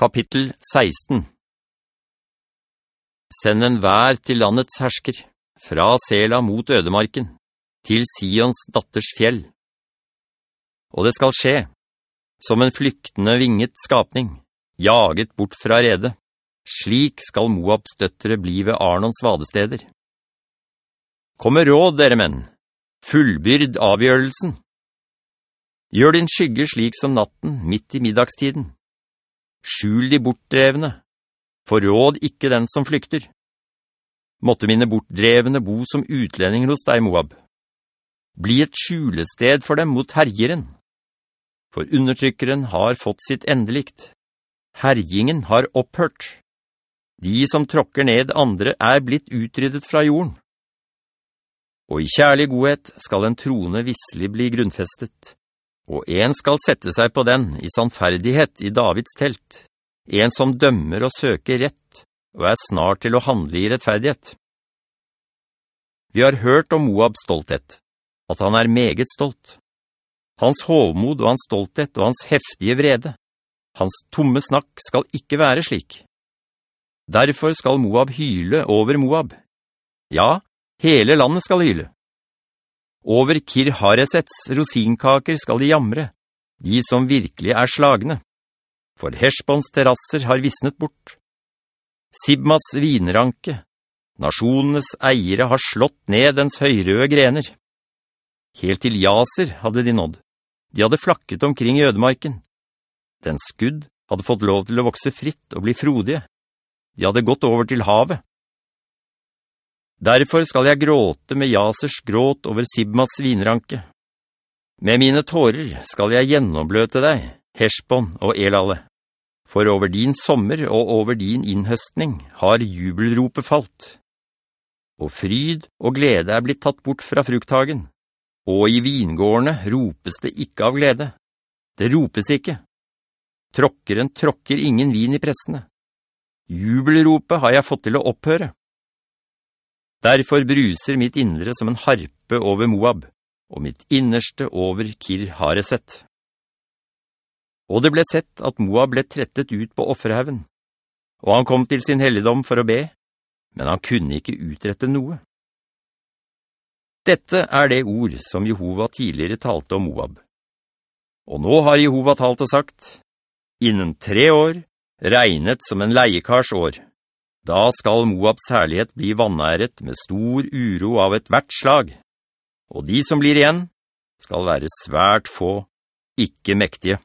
Kapittel 16 Send en vær til landets hersker, fra Sela mot ødemarken, til Sions datters fjell. Og det skal skje, som en flyktende vinget skapning, jaget bort fra rede. Slik skal Moabs døttere bli ved Arnons vadesteder. Kom med råd, dere menn, fullbyrd avgjørelsen. Gjør din skygge slik som natten, midt i middagstiden Skjul de bortdrevne, forråd ikke den som flykter. Måtte mine bortdrevne bo som utlendinger hos deg, Moab. Bli et skjulested for dem mot hergeren. For undertrykkeren har fått sitt endelikt. Hergingen har opphørt. De som tråkker ned andre er blitt utryddet fra jorden. Og i kjærlig godhet skal en trone visselig bli grunnfestet og en skal sette seg på den i sannferdighet i Davids telt, en som dømmer og søker rett, og er snart til å handle i rettferdighet. Vi har hørt om Moabs stolthet, at han er meget stolt. Hans hovmod og hans stolthet og hans heftige vrede, hans tomme snakk skal ikke være slik. Derfor skal Moab hyle over Moab. Ja, hele landet skal hyle. Over Kir Haresets rosinkaker skal de jamre, de som virkelig er slagne. For Heshbons terrasser har visnet bort. Sibmats vinranke, nasjonenes eiere har slått ned dens høyrøde grener. Helt til Jaser hadde de nådd. De hadde flakket omkring i ødemarken. Den skudd hadde fått lov til å vokse fritt og bli frodige. De hadde gått over til havet. Derfor skal jeg gråte med Jasers gråt over Sibmas vinranke. Med mine tårer skal jeg gjennombløte deg, Heshbon og Elale. For over din sommer og over din innhøstning har jubelropet falt. Og fryd og glede er blitt tatt bort fra frukthagen. Og i vingårdene ropes det ikke av glede. Det ropes ikke. Tråkkeren tråkker ingen vin i pressene. Jubelropet har jeg fått til å opphøre. Derfor bruser mitt indre som en harpe over Moab, og mitt innerste over Kir Hareset. Og det ble sett at Moab ble trettet ut på offerhaven, og han kom til sin helligdom for å be, men han kunne ikke utrette noe. Dette er det ord som Jehova tidligere talte om Moab. Og nå har Jehova talt og sagt, innen tre år, regnet som en leiekars år, da skal Moabs herlighet bli vannæret med stor uro av et hvert slag, og de som blir igjen skal være svært få, ikke mektige.